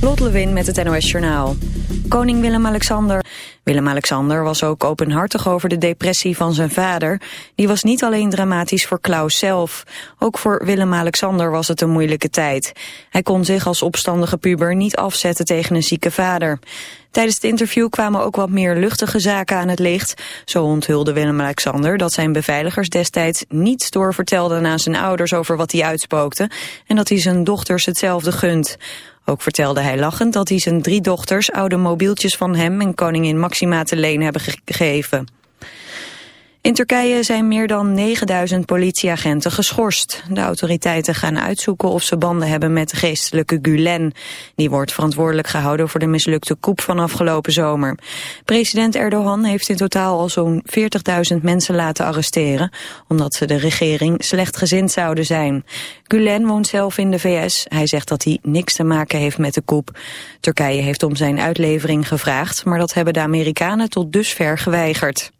Lot Lewin met het NOS Journaal. Koning Willem-Alexander. Willem-Alexander was ook openhartig over de depressie van zijn vader. Die was niet alleen dramatisch voor Klaus zelf. Ook voor Willem-Alexander was het een moeilijke tijd. Hij kon zich als opstandige puber niet afzetten tegen een zieke vader. Tijdens het interview kwamen ook wat meer luchtige zaken aan het licht. Zo onthulde Willem-Alexander dat zijn beveiligers destijds niets doorvertelden aan zijn ouders over wat hij uitspookte en dat hij zijn dochters hetzelfde gunt. Ook vertelde hij lachend dat hij zijn drie dochters oude mobieltjes van hem en koningin Maxima te leen hebben gegeven. In Turkije zijn meer dan 9000 politieagenten geschorst. De autoriteiten gaan uitzoeken of ze banden hebben met de geestelijke Gulen. Die wordt verantwoordelijk gehouden voor de mislukte coup van afgelopen zomer. President Erdogan heeft in totaal al zo'n 40.000 mensen laten arresteren... omdat ze de regering slechtgezind zouden zijn. Gulen woont zelf in de VS. Hij zegt dat hij niks te maken heeft met de coup. Turkije heeft om zijn uitlevering gevraagd... maar dat hebben de Amerikanen tot dusver geweigerd.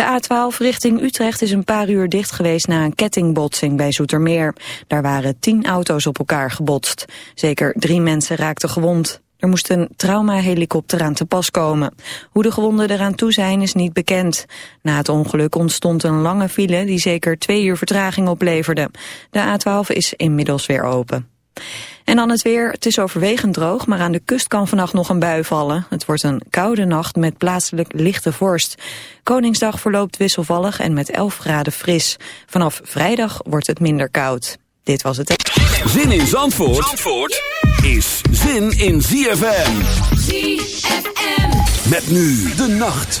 De A12 richting Utrecht is een paar uur dicht geweest na een kettingbotsing bij Zoetermeer. Daar waren tien auto's op elkaar gebotst. Zeker drie mensen raakten gewond. Er moest een traumahelikopter aan te pas komen. Hoe de gewonden eraan toe zijn is niet bekend. Na het ongeluk ontstond een lange file die zeker twee uur vertraging opleverde. De A12 is inmiddels weer open. En dan het weer. Het is overwegend droog, maar aan de kust kan vannacht nog een bui vallen. Het wordt een koude nacht met plaatselijk lichte vorst. Koningsdag verloopt wisselvallig en met 11 graden fris. Vanaf vrijdag wordt het minder koud. Dit was het. Zin in Zandvoort, Zandvoort is zin in ZFM. ZFM. Met nu de nacht.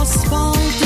Asfalt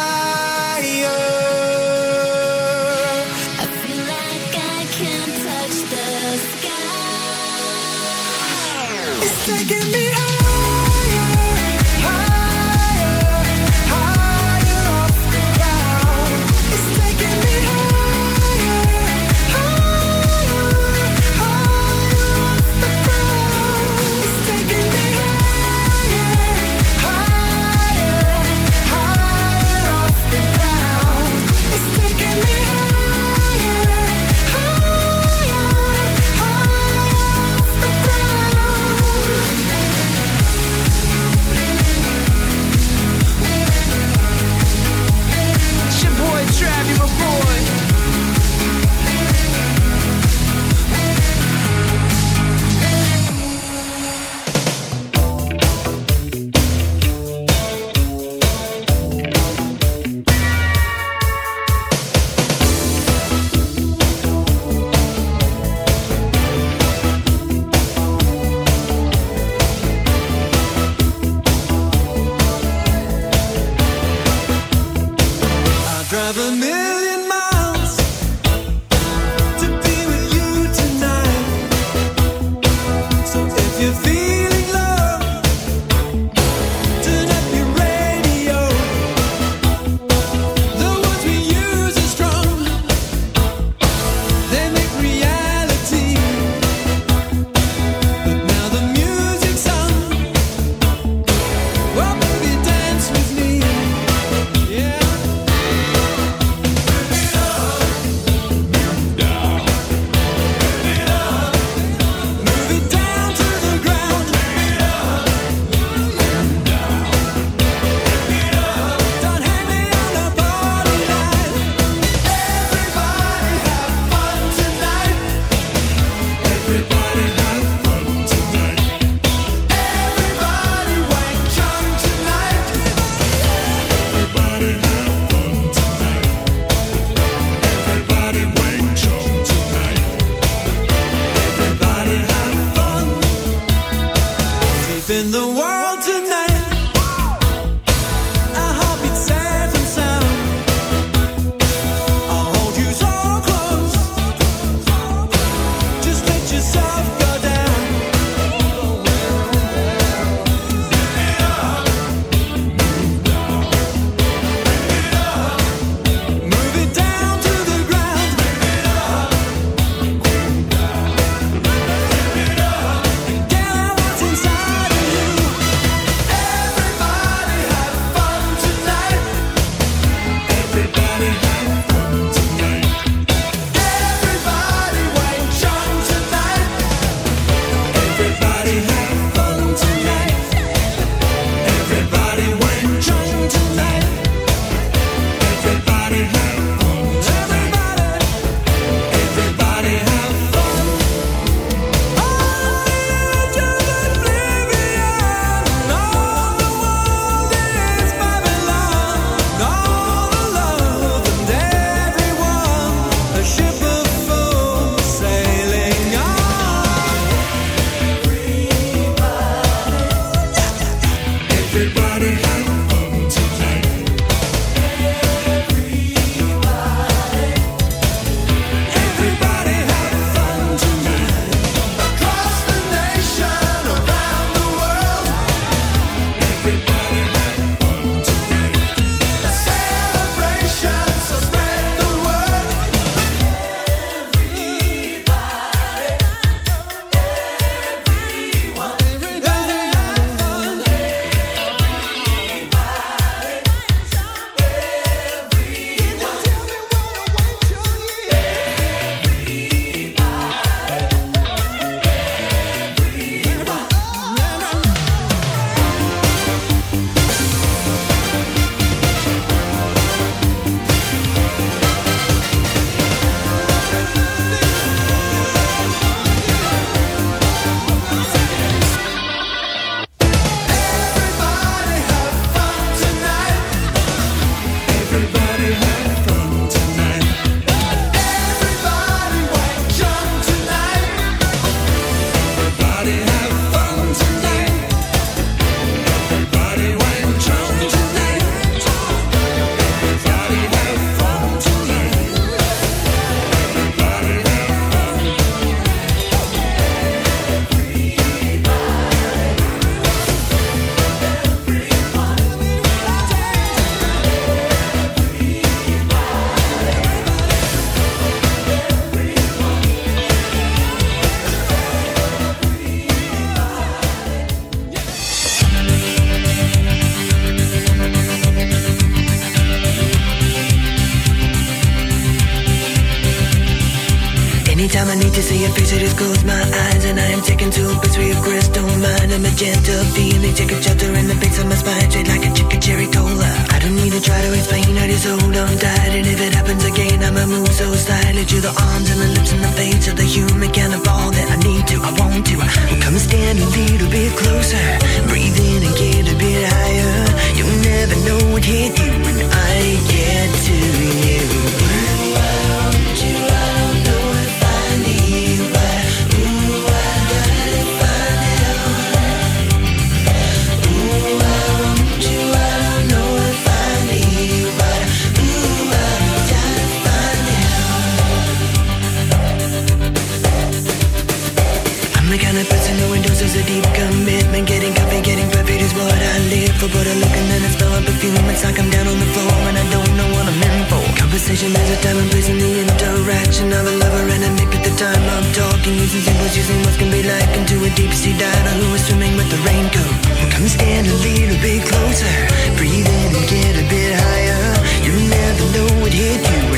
conversation is a time and place in the interaction of a lover and a nick at the time I'm talking using symbols using what can be like. Into a deep sea diver who is swimming with the raincoat. Come stand a little bit closer. Breathe in and get a bit higher. You never know what hit you.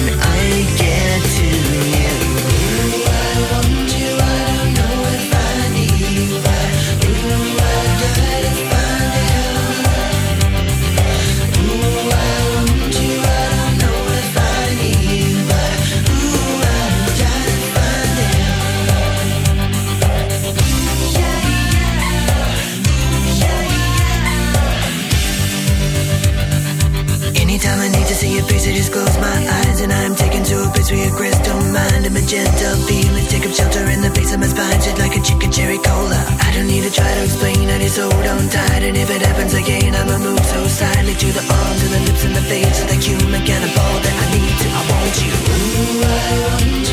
a crystal mind, a magenta feeling. Take up shelter in the face of my spine, shit like a chicken cherry cola. I don't need to try to explain, I just hold on tight. And if it happens again, I'ma move so silently to the arms and the lips, and the face of the human cannonball that I need to. I want you. Ooh, I want you.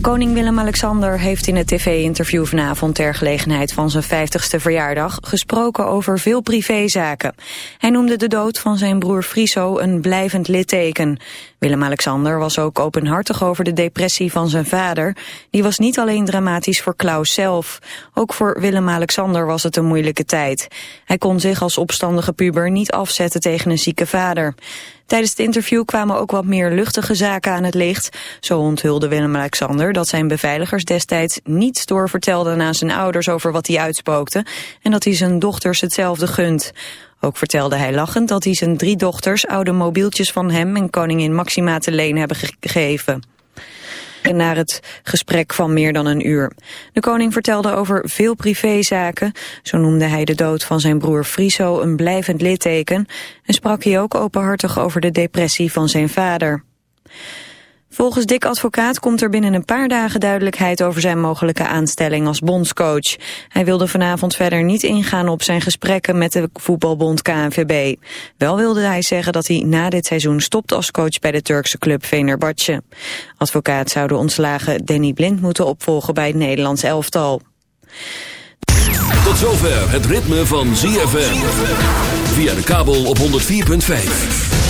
Koning Willem-Alexander heeft in het tv-interview vanavond ter gelegenheid van zijn 50ste verjaardag gesproken over veel privézaken. Hij noemde de dood van zijn broer Friso een blijvend litteken. Willem-Alexander was ook openhartig over de depressie van zijn vader. Die was niet alleen dramatisch voor Klaus zelf. Ook voor Willem-Alexander was het een moeilijke tijd. Hij kon zich als opstandige puber niet afzetten tegen een zieke vader. Tijdens het interview kwamen ook wat meer luchtige zaken aan het licht. Zo onthulde Willem-Alexander dat zijn beveiligers destijds niets doorvertelden aan zijn ouders over wat hij uitspookte en dat hij zijn dochters hetzelfde gunt. Ook vertelde hij lachend dat hij zijn drie dochters oude mobieltjes van hem en koningin Maxima te leen hebben gegeven naar het gesprek van meer dan een uur. De koning vertelde over veel privézaken. Zo noemde hij de dood van zijn broer Friso een blijvend litteken... en sprak hij ook openhartig over de depressie van zijn vader. Volgens Dick Advocaat komt er binnen een paar dagen duidelijkheid over zijn mogelijke aanstelling als bondscoach. Hij wilde vanavond verder niet ingaan op zijn gesprekken met de voetbalbond KNVB. Wel wilde hij zeggen dat hij na dit seizoen stopt als coach bij de Turkse club Venerbatje. Advocaat zou de ontslagen Danny Blind moeten opvolgen bij het Nederlands elftal. Tot zover het ritme van ZFM. Via de kabel op 104.5.